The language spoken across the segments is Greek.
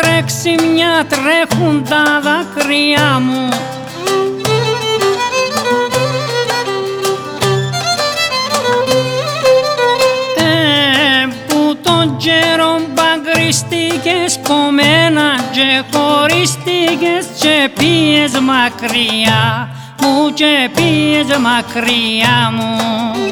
τρέξει μια τρέχουν τα δάκρυά μου. Ε, που τον καιρό μπαγκριστήκες κομμένα και χωρίστηκες και πήγες μακριά μου και πήγες μακριά μου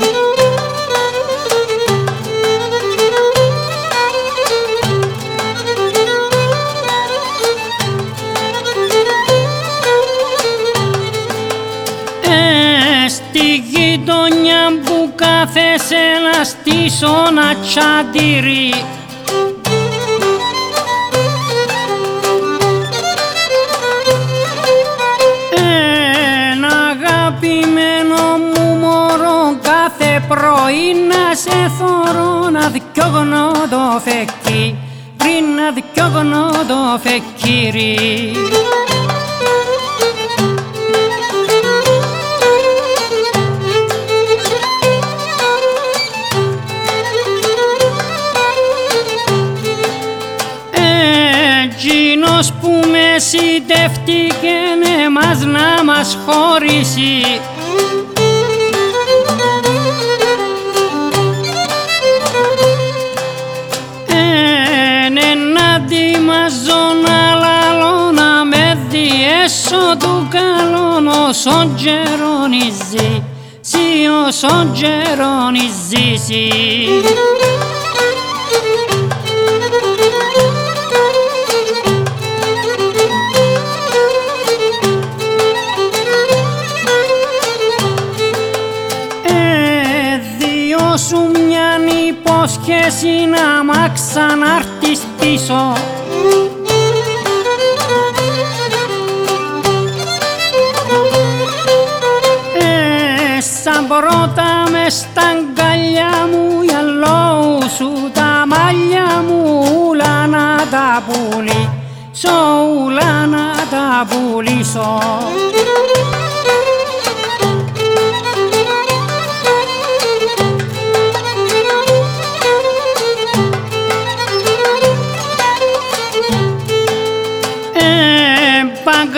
κάθεσαι να στήσω να τσαντήρι Ένα αγαπημένο μου μωρό κάθε πρωί να σε θωρώ να διώγνω το φεκί. Πριν να διώγνω το φεκύρι που με συντεύτηκε εμάς να μας χωρίσει. Εν ενάντι μας ζώνα λαλώ να με διέσω του καλόν όσον γερονίζει Σι όσον γερονίζει σου μιαν υπόσχεση να μ' ξανάρθεις πίσω Ε, σαν πρώτα μες στα αγκαλιά μου για λόγου σου τα μαλλιά μου ούλα να τα πουλήσω, ούλα να τα πουλήσω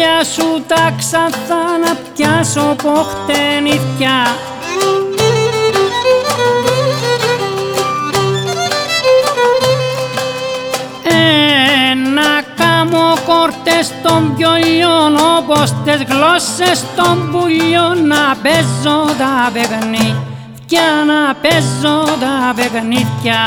μαλλιά σου τα ξανθά να πιάσω ποχτενιθιά Ε, να κάμω κόρτες των πιολιών όπως τες γλώσσες των πουλιών να παίζω τα παιχνίδια να παίζω τα παιχνίδια